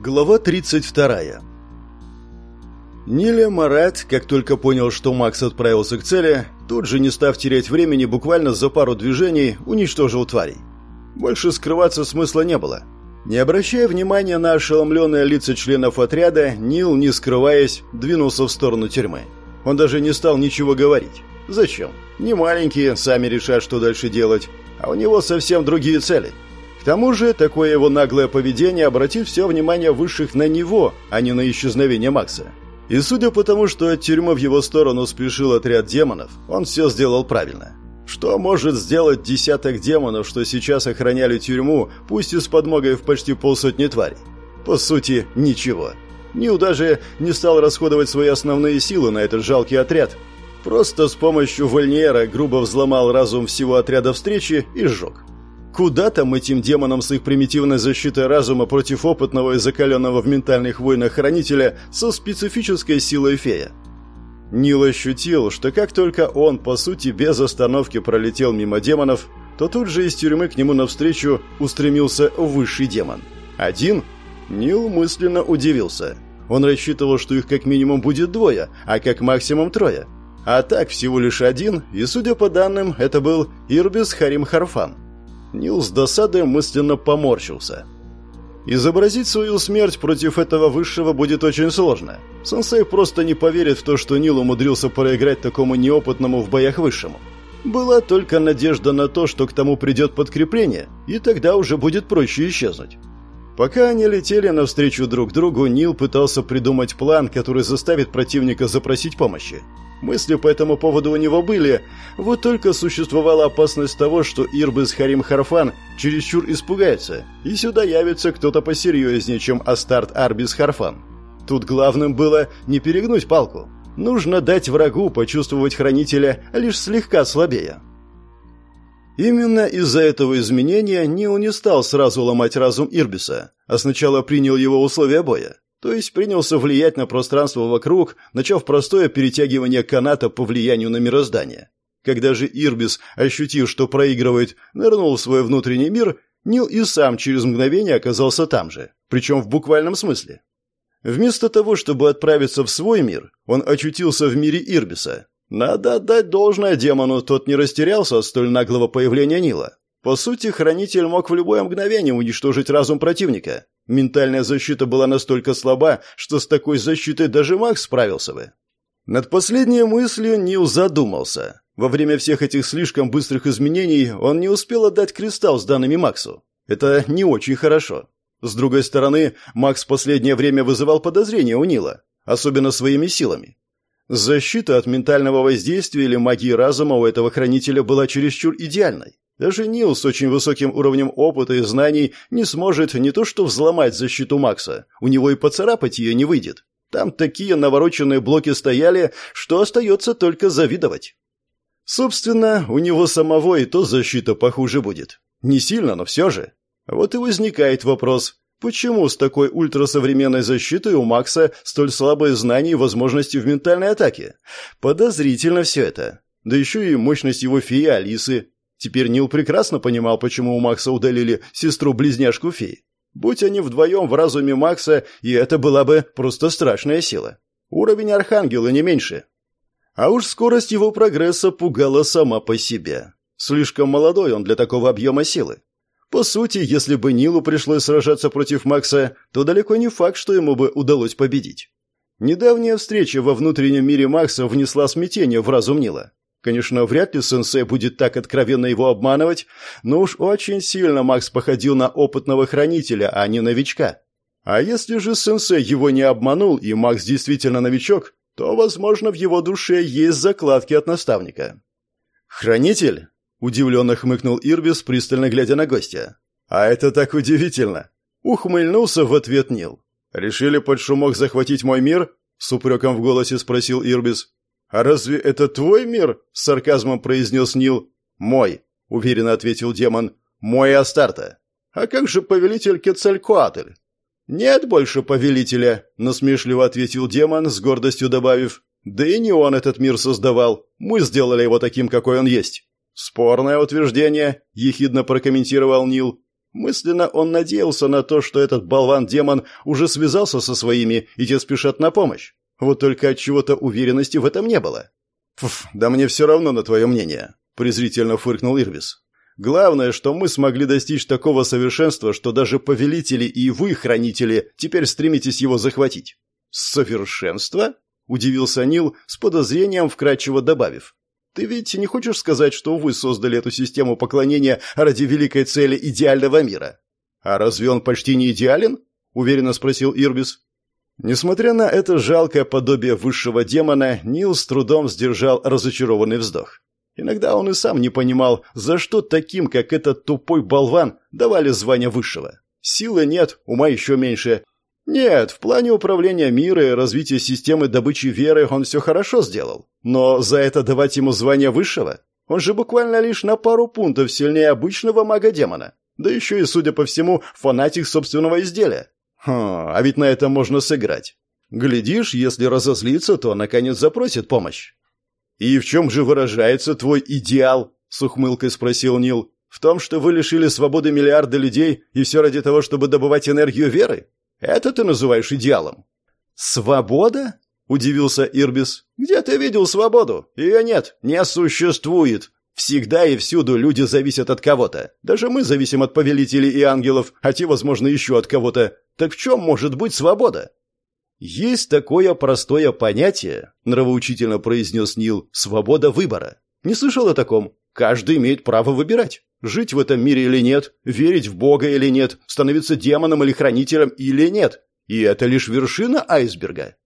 Глава 32. Ниля Марат, как только понял, что Макс отправился к цели, тут же, не став терять времени, буквально за пару движений уничтожил тварей. Больше скрываться смысла не было. Не обращая внимания на ошеломленные лица членов отряда, Нил, не скрываясь, двинулся в сторону тюрьмы. Он даже не стал ничего говорить. Зачем? Не маленькие, сами решат, что дальше делать, а у него совсем другие цели – к тому же, такое его наглое поведение обратит все внимание высших на него, а не на исчезновение Макса. И судя по тому, что от тюрьмы в его сторону спешил отряд демонов, он все сделал правильно. Что может сделать десяток демонов, что сейчас охраняли тюрьму, пусть и с подмогой в почти полсотни тварей? По сути, ничего. Нил даже не стал расходовать свои основные силы на этот жалкий отряд. Просто с помощью вольнера грубо взломал разум всего отряда встречи и сжег. Куда там этим демонам с их примитивной защитой разума против опытного и закаленного в ментальных войнах хранителя со специфической силой фея? Нил ощутил, что как только он, по сути, без остановки пролетел мимо демонов, то тут же из тюрьмы к нему навстречу устремился высший демон. Один? Нил мысленно удивился. Он рассчитывал, что их как минимум будет двое, а как максимум трое. А так всего лишь один, и, судя по данным, это был Ирбис Харим Харфан. Нил с досадой мысленно поморщился. Изобразить свою смерть против этого высшего будет очень сложно. Сенсей просто не поверит в то, что Нил умудрился проиграть такому неопытному в боях высшему. Была только надежда на то, что к тому придет подкрепление, и тогда уже будет проще исчезнуть. Пока они летели навстречу друг другу, Нил пытался придумать план, который заставит противника запросить помощи. Мысли по этому поводу у него были, вот только существовала опасность того, что Ирбис Харим Харфан чересчур испугается, и сюда явится кто-то посерьезнее, чем Астарт Арбис Харфан. Тут главным было не перегнуть палку. Нужно дать врагу почувствовать хранителя лишь слегка слабее. Именно из-за этого изменения Нил не стал сразу ломать разум Ирбиса, а сначала принял его условия боя. То есть принялся влиять на пространство вокруг, начав простое перетягивание каната по влиянию на мироздание. Когда же Ирбис, ощутив, что проигрывает, нырнул в свой внутренний мир, Нил и сам через мгновение оказался там же, причем в буквальном смысле. Вместо того, чтобы отправиться в свой мир, он очутился в мире Ирбиса. Надо отдать должное демону, тот не растерялся от столь наглого появления Нила. По сути, хранитель мог в любое мгновение уничтожить разум противника, Ментальная защита была настолько слаба, что с такой защитой даже Макс справился бы. Над последней мыслью Нил задумался. Во время всех этих слишком быстрых изменений он не успел отдать кристалл с данными Максу. Это не очень хорошо. С другой стороны, Макс последнее время вызывал подозрения у Нила, особенно своими силами. Защита от ментального воздействия или магии разума у этого хранителя была чересчур идеальной. Даже Нил с очень высоким уровнем опыта и знаний не сможет не то что взломать защиту Макса, у него и поцарапать ее не выйдет. Там такие навороченные блоки стояли, что остается только завидовать. Собственно, у него самого и то защита похуже будет. Не сильно, но все же. Вот и возникает вопрос, почему с такой ультрасовременной защитой у Макса столь слабые знания и возможности в ментальной атаке? Подозрительно все это. Да еще и мощность его феи Алисы. Теперь Нил прекрасно понимал, почему у Макса удалили сестру-близняшку феи. Будь они вдвоем в разуме Макса, и это была бы просто страшная сила. Уровень Архангела не меньше. А уж скорость его прогресса пугала сама по себе. Слишком молодой он для такого объема силы. По сути, если бы Нилу пришлось сражаться против Макса, то далеко не факт, что ему бы удалось победить. Недавняя встреча во внутреннем мире Макса внесла смятение в разум Нила. Конечно, вряд ли сенсей будет так откровенно его обманывать, но уж очень сильно Макс походил на опытного хранителя, а не новичка. А если же сенсей его не обманул, и Макс действительно новичок, то, возможно, в его душе есть закладки от наставника. «Хранитель?» – удивленно хмыкнул Ирбис, пристально глядя на гостя. «А это так удивительно!» – ухмыльнулся в ответ Нил. «Решили под шумок захватить мой мир?» – с упреком в голосе спросил Ирбис. «А разве это твой мир?» — с сарказмом произнес Нил. «Мой», — уверенно ответил демон. «Мой Астарта». «А как же повелитель Кецалькоатль?» «Нет больше повелителя», — насмешливо ответил демон, с гордостью добавив. «Да и не он этот мир создавал. Мы сделали его таким, какой он есть». «Спорное утверждение», — ехидно прокомментировал Нил. Мысленно он надеялся на то, что этот болван-демон уже связался со своими, и те спешат на помощь. Вот только от чего-то уверенности в этом не было. «Фуф, да мне все равно на твое мнение», — презрительно фыркнул Ирвис. «Главное, что мы смогли достичь такого совершенства, что даже повелители и вы, хранители, теперь стремитесь его захватить». «Совершенство?» — удивился Нил, с подозрением вкратчиво добавив. «Ты ведь не хочешь сказать, что вы создали эту систему поклонения ради великой цели идеального мира?» «А разве он почти не идеален?» — уверенно спросил Ирбис. Несмотря на это жалкое подобие высшего демона, Нил с трудом сдержал разочарованный вздох. Иногда он и сам не понимал, за что таким, как этот тупой болван, давали звание высшего. Силы нет, ума еще меньше. Нет, в плане управления мира и развития системы добычи веры он все хорошо сделал. Но за это давать ему звание высшего? Он же буквально лишь на пару пунктов сильнее обычного мага-демона. Да еще и, судя по всему, фанатик собственного изделия. Хм, а ведь на этом можно сыграть. Глядишь, если разозлится, то наконец запросит помощь. «И в чем же выражается твой идеал?» — с ухмылкой спросил Нил. «В том, что вы лишили свободы миллиарды людей, и все ради того, чтобы добывать энергию веры? Это ты называешь идеалом?» «Свобода?» — удивился Ирбис. «Где ты видел свободу? Ее нет, не существует. Всегда и всюду люди зависят от кого-то. Даже мы зависим от повелителей и ангелов, а те, возможно, еще от кого-то. Так в чем может быть свобода? Есть такое простое понятие, нравоучительно произнес Нил, свобода выбора. Не слышал о таком? Каждый имеет право выбирать. Жить в этом мире или нет, верить в Бога или нет, становиться демоном или хранителем или нет. И это лишь вершина айсберга.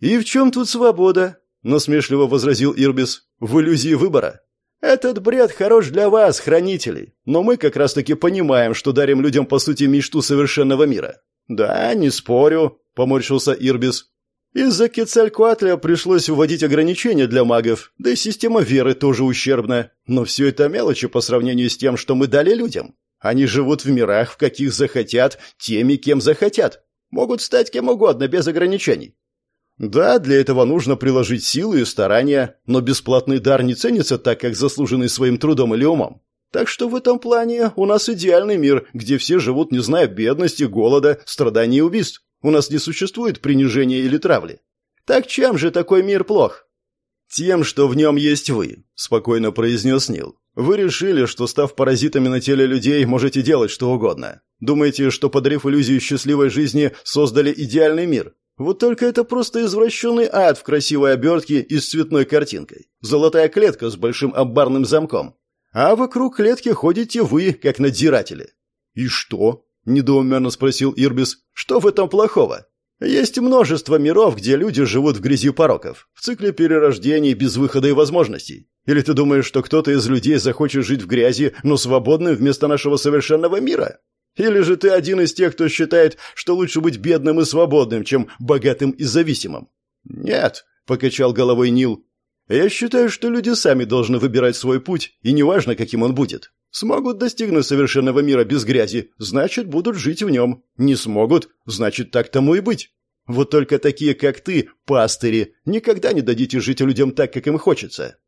И в чем тут свобода? насмешливо возразил Ирбис. В иллюзии выбора. Этот бред хорош для вас, хранителей, но мы как раз-таки понимаем, что дарим людям по сути мечту совершенного мира. Да, не спорю, поморщился Ирбис. Из-за Кецалькуатля пришлось вводить ограничения для магов, да и система веры тоже ущербна. Но все это мелочи по сравнению с тем, что мы дали людям. Они живут в мирах, в каких захотят, теми, кем захотят. Могут стать кем угодно, без ограничений. Да, для этого нужно приложить силы и старания, но бесплатный дар не ценится так, как заслуженный своим трудом или умом. Так что в этом плане у нас идеальный мир, где все живут, не зная бедности, голода, страданий и убийств. У нас не существует принижения или травли. Так чем же такой мир плох? Тем, что в нем есть вы, спокойно произнес Нил. Вы решили, что став паразитами на теле людей, можете делать что угодно. Думаете, что подарив иллюзию счастливой жизни, создали идеальный мир? Вот только это просто извращенный ад в красивой обертке и с цветной картинкой. Золотая клетка с большим амбарным замком. А вокруг клетки ходите вы, как надзиратели. И что? недоуменно спросил Ирбис. Что в этом плохого? Есть множество миров, где люди живут в грязи пороков, в цикле перерождений без выхода и возможностей. Или ты думаешь, что кто-то из людей захочет жить в грязи, но свободным вместо нашего совершенного мира? Или же ты один из тех, кто считает, что лучше быть бедным и свободным, чем богатым и зависимым? Нет, покачал головой Нил. Я считаю, что люди сами должны выбирать свой путь, и неважно, каким он будет. Смогут достигнуть совершенного мира без грязи, значит, будут жить в нем. Не смогут, значит, так тому и быть. Вот только такие, как ты, пастыри, никогда не дадите жить людям так, как им хочется.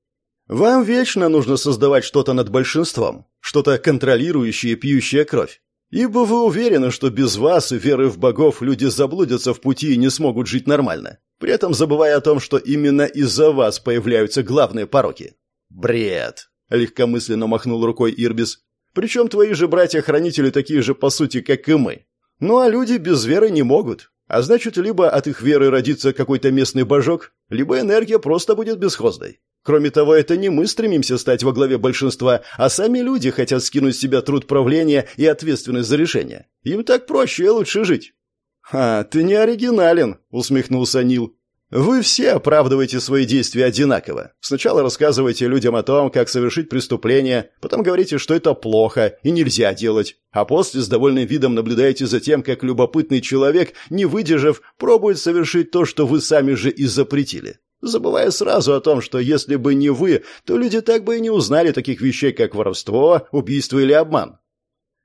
Вам вечно нужно создавать что-то над большинством, что-то контролирующее пьющее кровь. Ибо вы уверены, что без вас и веры в богов люди заблудятся в пути и не смогут жить нормально, при этом забывая о том, что именно из-за вас появляются главные пороки. Бред, легкомысленно махнул рукой Ирбис. Причем твои же братья-хранители такие же по сути, как и мы. Ну а люди без веры не могут. А значит, либо от их веры родится какой-то местный божок, либо энергия просто будет бесхозной. Кроме того, это не мы стремимся стать во главе большинства, а сами люди хотят скинуть с себя труд правления и ответственность за решение. Им так проще и лучше жить. «Ха, ты не оригинален», — усмехнулся Нил. «Вы все оправдываете свои действия одинаково. Сначала рассказываете людям о том, как совершить преступление, потом говорите, что это плохо и нельзя делать, а после с довольным видом наблюдаете за тем, как любопытный человек, не выдержав, пробует совершить то, что вы сами же и запретили забывая сразу о том, что если бы не вы, то люди так бы и не узнали таких вещей, как воровство, убийство или обман.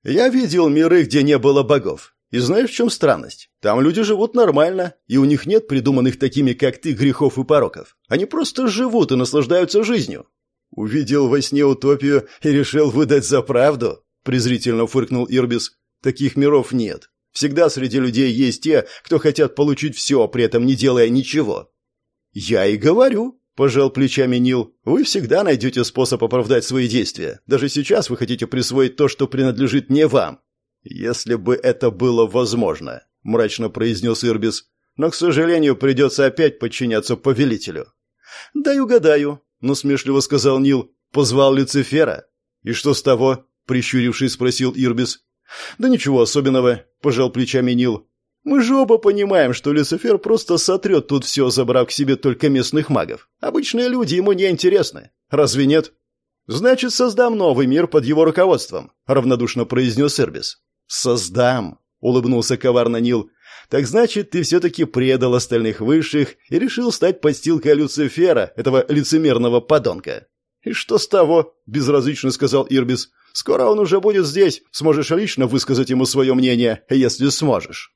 Я видел миры, где не было богов. И знаешь, в чем странность? Там люди живут нормально, и у них нет придуманных такими, как ты, грехов и пороков. Они просто живут и наслаждаются жизнью. Увидел во сне утопию и решил выдать за правду. — презрительно фыркнул Ирбис. «Таких миров нет. Всегда среди людей есть те, кто хотят получить все, при этом не делая ничего». «Я и говорю», — пожал плечами Нил. «Вы всегда найдете способ оправдать свои действия. Даже сейчас вы хотите присвоить то, что принадлежит не вам». «Если бы это было возможно», — мрачно произнес Ирбис. «Но, к сожалению, придется опять подчиняться повелителю». «Дай угадаю», — насмешливо сказал Нил. «Позвал Люцифера». «И что с того?» — прищурившись, спросил Ирбис. «Да ничего особенного», — пожал плечами Нил. «Мы же оба понимаем, что Люцифер просто сотрет тут все, забрав к себе только местных магов. Обычные люди ему не интересны. Разве нет?» «Значит, создам новый мир под его руководством», — равнодушно произнес Ирбис. «Создам», — улыбнулся коварно Нил. «Так значит, ты все-таки предал остальных высших и решил стать подстилкой Люцифера, этого лицемерного подонка». «И что с того?» – безразлично сказал Ирбис. «Скоро он уже будет здесь. Сможешь лично высказать ему свое мнение, если сможешь».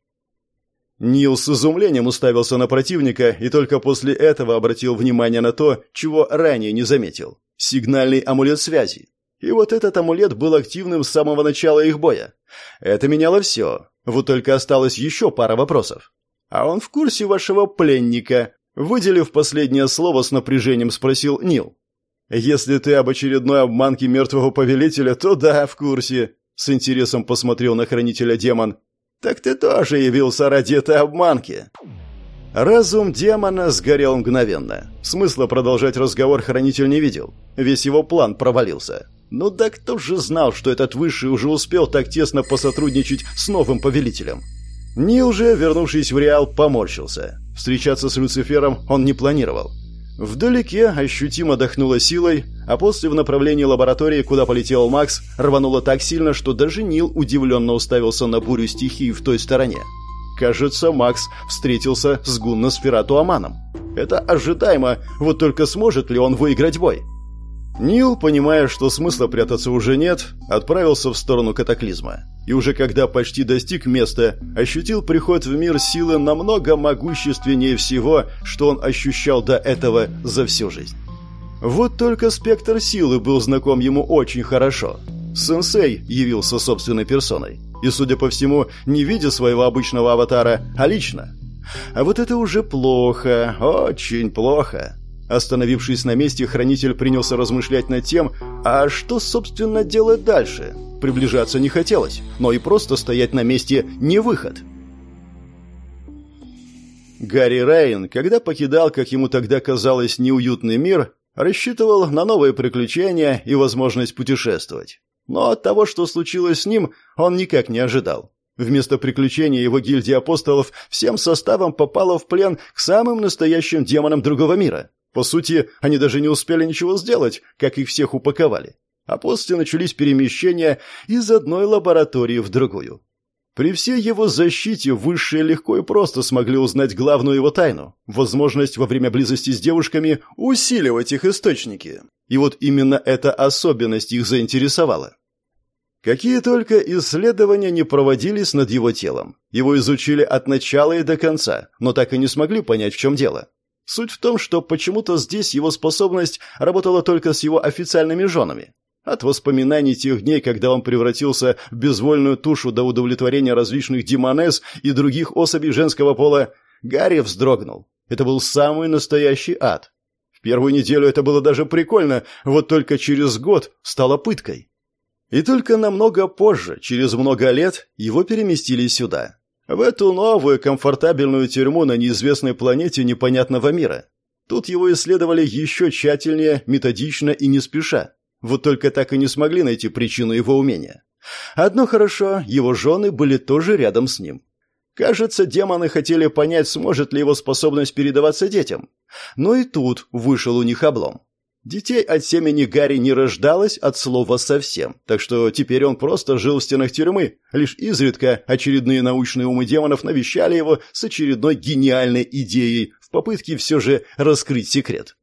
Нил с изумлением уставился на противника и только после этого обратил внимание на то, чего ранее не заметил. Сигнальный амулет связи. И вот этот амулет был активным с самого начала их боя. Это меняло все. Вот только осталось еще пара вопросов. «А он в курсе вашего пленника?» Выделив последнее слово с напряжением, спросил Нил. «Если ты об очередной обманке мертвого повелителя, то да, в курсе», — с интересом посмотрел на хранителя демон. «Так ты тоже явился ради этой обманки». Разум демона сгорел мгновенно. Смысла продолжать разговор хранитель не видел. Весь его план провалился. Ну да кто же знал, что этот высший уже успел так тесно посотрудничать с новым повелителем? Нил же, вернувшись в Реал, поморщился. Встречаться с Люцифером он не планировал. Вдалеке ощутимо дохнуло силой, а после в направлении лаборатории, куда полетел Макс, рвануло так сильно, что даже Нил удивленно уставился на бурю стихий в той стороне. Кажется, Макс встретился с Гунносферату Аманом. Это ожидаемо, вот только сможет ли он выиграть бой? Нил, понимая, что смысла прятаться уже нет, отправился в сторону катаклизма. И уже когда почти достиг места, ощутил приход в мир силы намного могущественнее всего, что он ощущал до этого за всю жизнь. Вот только спектр силы был знаком ему очень хорошо. Сенсей явился собственной персоной. И, судя по всему, не видя своего обычного аватара, а лично. А вот это уже плохо, очень плохо. Остановившись на месте, хранитель принялся размышлять над тем, а что, собственно, делать дальше. Приближаться не хотелось, но и просто стоять на месте не выход. Гарри Райан, когда покидал, как ему тогда казалось, неуютный мир, рассчитывал на новые приключения и возможность путешествовать. Но от того, что случилось с ним, он никак не ожидал. Вместо приключения его гильдия апостолов всем составом попала в плен к самым настоящим демонам другого мира. По сути, они даже не успели ничего сделать, как их всех упаковали. А после начались перемещения из одной лаборатории в другую. При всей его защите высшие легко и просто смогли узнать главную его тайну – возможность во время близости с девушками усиливать их источники. И вот именно эта особенность их заинтересовала. Какие только исследования не проводились над его телом. Его изучили от начала и до конца, но так и не смогли понять, в чем дело. Суть в том, что почему-то здесь его способность работала только с его официальными женами. От воспоминаний тех дней, когда он превратился в безвольную тушу до удовлетворения различных демонез и других особей женского пола, Гарри вздрогнул. Это был самый настоящий ад. В первую неделю это было даже прикольно, вот только через год стало пыткой. И только намного позже, через много лет, его переместили сюда. В эту новую комфортабельную тюрьму на неизвестной планете непонятного мира. Тут его исследовали еще тщательнее, методично и не спеша. Вот только так и не смогли найти причину его умения. Одно хорошо, его жены были тоже рядом с ним. Кажется, демоны хотели понять, сможет ли его способность передаваться детям. Но и тут вышел у них облом. Детей от семени Гарри не рождалось от слова совсем, так что теперь он просто жил в стенах тюрьмы. Лишь изредка очередные научные умы демонов навещали его с очередной гениальной идеей в попытке все же раскрыть секрет.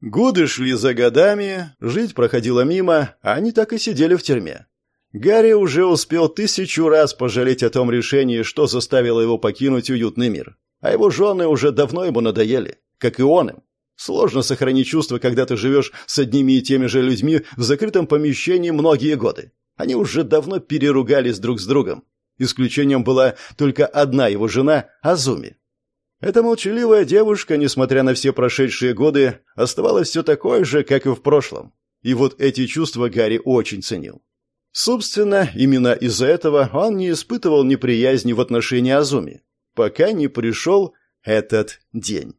Годы шли за годами, жить проходило мимо, а они так и сидели в тюрьме. Гарри уже успел тысячу раз пожалеть о том решении, что заставило его покинуть уютный мир. А его жены уже давно ему надоели, как и он им. Сложно сохранить чувство, когда ты живешь с одними и теми же людьми в закрытом помещении многие годы. Они уже давно переругались друг с другом. Исключением была только одна его жена, Азуми. Эта молчаливая девушка, несмотря на все прошедшие годы, оставалась все такой же, как и в прошлом. И вот эти чувства Гарри очень ценил. Собственно, именно из-за этого он не испытывал неприязни в отношении Азуми, пока не пришел этот день.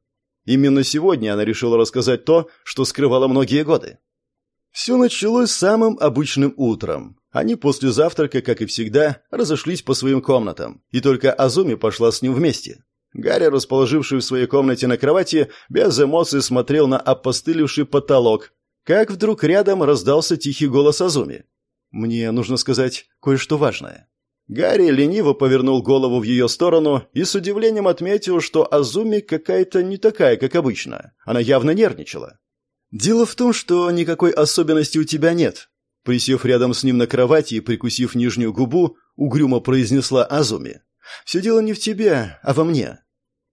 Именно сегодня она решила рассказать то, что скрывала многие годы. Все началось самым обычным утром. Они после завтрака, как и всегда, разошлись по своим комнатам, и только Азуми пошла с ним вместе. Гарри, расположивший в своей комнате на кровати, без эмоций смотрел на опостылевший потолок, как вдруг рядом раздался тихий голос Азуми. «Мне нужно сказать кое-что важное». Гарри лениво повернул голову в ее сторону и с удивлением отметил, что Азуми какая-то не такая, как обычно. Она явно нервничала. «Дело в том, что никакой особенности у тебя нет», Присев рядом с ним на кровати и прикусив нижнюю губу, угрюмо произнесла Азуми. «Все дело не в тебе, а во мне».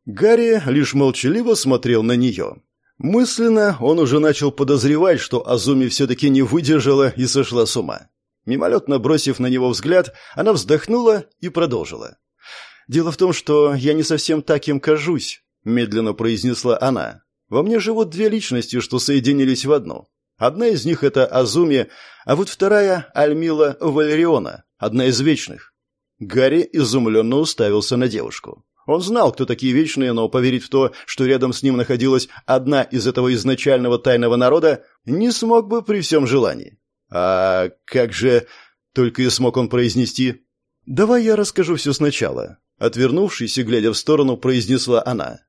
Гарри лишь молчаливо смотрел на нее. Мысленно он уже начал подозревать, что Азуми все-таки не выдержала и сошла с ума. Мимолетно бросив на него взгляд, она вздохнула и продолжила. «Дело в том, что я не совсем так им кажусь», — медленно произнесла она. «Во мне живут две личности, что соединились в одну. Одна из них — это Азуми, а вот вторая — Альмила Валериона, одна из вечных. Гарри изумленно уставился на девушку. Он знал, кто такие вечные, но поверить в то, что рядом с ним находилась одна из этого изначального тайного народа, не смог бы при всем желании. «А как же...» — только и смог он произнести. «Давай я расскажу все сначала», — отвернувшись и глядя в сторону, произнесла она.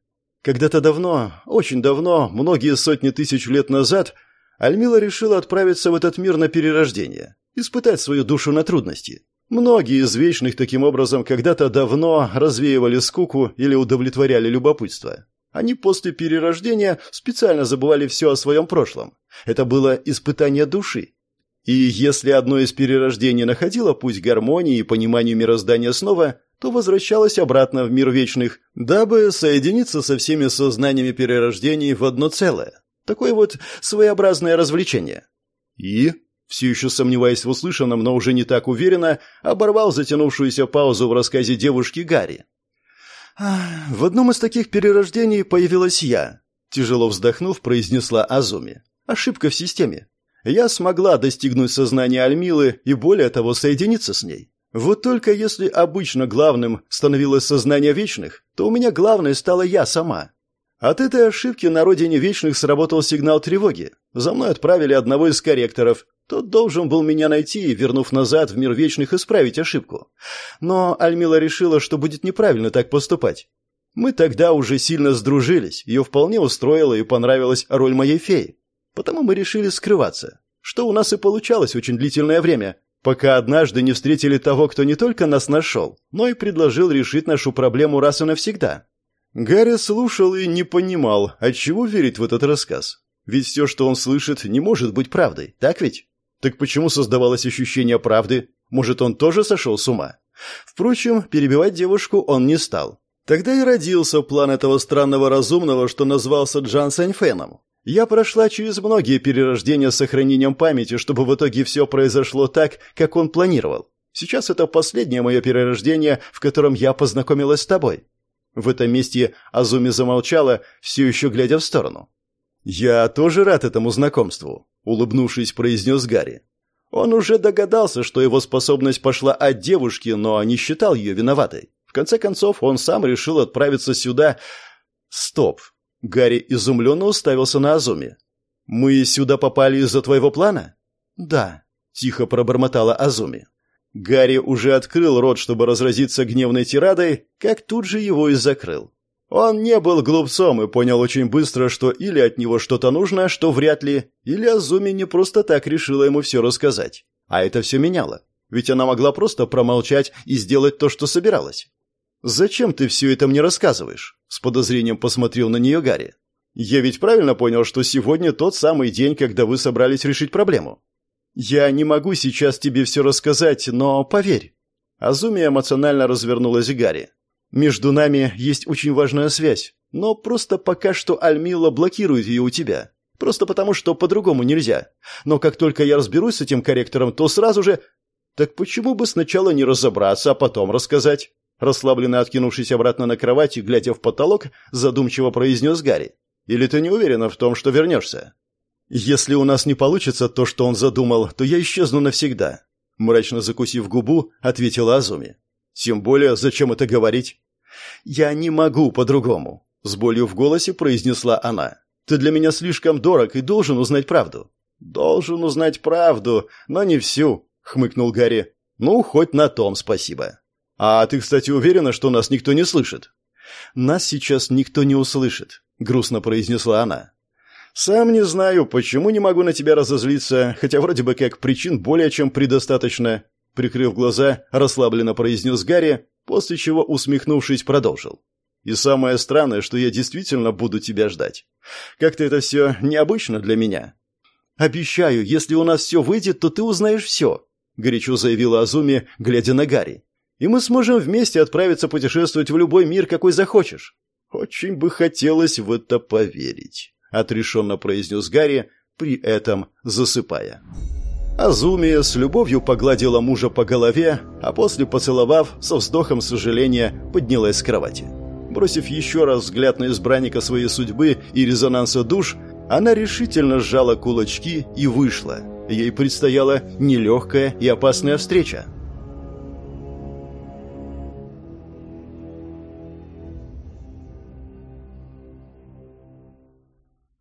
«Когда-то давно, очень давно, многие сотни тысяч лет назад, Альмила решила отправиться в этот мир на перерождение, испытать свою душу на трудности. Многие из вечных таким образом когда-то давно развеивали скуку или удовлетворяли любопытство. Они после перерождения специально забывали все о своем прошлом. Это было испытание души. И если одно из перерождений находило путь гармонии и пониманию мироздания снова, то возвращалось обратно в мир вечных, дабы соединиться со всеми сознаниями перерождений в одно целое. Такое вот своеобразное развлечение. И, все еще сомневаясь в услышанном, но уже не так уверенно, оборвал затянувшуюся паузу в рассказе девушки Гарри. «В одном из таких перерождений появилась я», — тяжело вздохнув, произнесла Азуми. «Ошибка в системе. Я смогла достигнуть сознания Альмилы и, более того, соединиться с ней. Вот только если обычно главным становилось сознание вечных, то у меня главной стала я сама. От этой ошибки на родине Вечных сработал сигнал тревоги. За мной отправили одного из корректоров. Тот должен был меня найти и, вернув назад в мир Вечных, исправить ошибку. Но Альмила решила, что будет неправильно так поступать. Мы тогда уже сильно сдружились, ее вполне устроила и понравилась роль моей феи. Потому мы решили скрываться. Что у нас и получалось очень длительное время, пока однажды не встретили того, кто не только нас нашел, но и предложил решить нашу проблему раз и навсегда. Гарри слушал и не понимал, отчего верить в этот рассказ. Ведь все, что он слышит, не может быть правдой, так ведь? Так почему создавалось ощущение правды? Может, он тоже сошел с ума? Впрочем, перебивать девушку он не стал. Тогда и родился план этого странного разумного, что назвался Джан Саньфеном. Я прошла через многие перерождения с сохранением памяти, чтобы в итоге все произошло так, как он планировал. Сейчас это последнее мое перерождение, в котором я познакомилась с тобой. В этом месте Азуми замолчала, все еще глядя в сторону. «Я тоже рад этому знакомству», — улыбнувшись, произнес Гарри. Он уже догадался, что его способность пошла от девушки, но не считал ее виноватой. В конце концов, он сам решил отправиться сюда... Стоп. Гарри изумленно уставился на Азуми. «Мы сюда попали из-за твоего плана?» «Да», — тихо пробормотала Азуми. Гарри уже открыл рот, чтобы разразиться гневной тирадой, как тут же его и закрыл. Он не был глупцом и понял очень быстро, что или от него что-то нужно, что вряд ли, или Азуми не просто так решила ему все рассказать. А это все меняло. Ведь она могла просто промолчать и сделать то, что собиралась. «Зачем ты все это мне рассказываешь?» С подозрением посмотрел на нее Гарри. «Я ведь правильно понял, что сегодня тот самый день, когда вы собрались решить проблему?» «Я не могу сейчас тебе все рассказать, но поверь». Азуми эмоционально развернулась Гарри. «Между нами есть очень важная связь, но просто пока что Альмила блокирует ее у тебя. Просто потому, что по-другому нельзя. Но как только я разберусь с этим корректором, то сразу же...» Так почему бы сначала не разобраться, а потом рассказать? Расслабленно откинувшись обратно на кровать и глядя в потолок, задумчиво произнес Гарри. Или ты не уверена в том, что вернешься? Если у нас не получится то, что он задумал, то я исчезну навсегда. Мрачно закусив губу, ответила Азуми. Тем более, зачем это говорить? Я не могу по-другому. С болью в голосе произнесла она. Ты для меня слишком дорог и должен узнать правду. Должен узнать правду, но не всю, хмыкнул Гарри. Ну, хоть на том спасибо. А ты, кстати, уверена, что нас никто не слышит? Нас сейчас никто не услышит, грустно произнесла она. Сам не знаю, почему не могу на тебя разозлиться, хотя вроде бы как причин более чем предостаточно, прикрыв глаза, расслабленно произнес Гарри, после чего, усмехнувшись, продолжил. И самое странное, что я действительно буду тебя ждать. Как-то это все необычно для меня. Обещаю, если у нас все выйдет, то ты узнаешь все, горячо заявила Азуми, глядя на Гарри. И мы сможем вместе отправиться путешествовать в любой мир, какой захочешь. Очень бы хотелось в это поверить, отрешенно произнес Гарри, при этом засыпая. Азумия с любовью погладила мужа по голове, а после, поцеловав, со вздохом сожаления поднялась с кровати. Бросив еще раз взгляд на избранника своей судьбы и резонанса душ, она решительно сжала кулачки и вышла. Ей предстояла нелегкая и опасная встреча.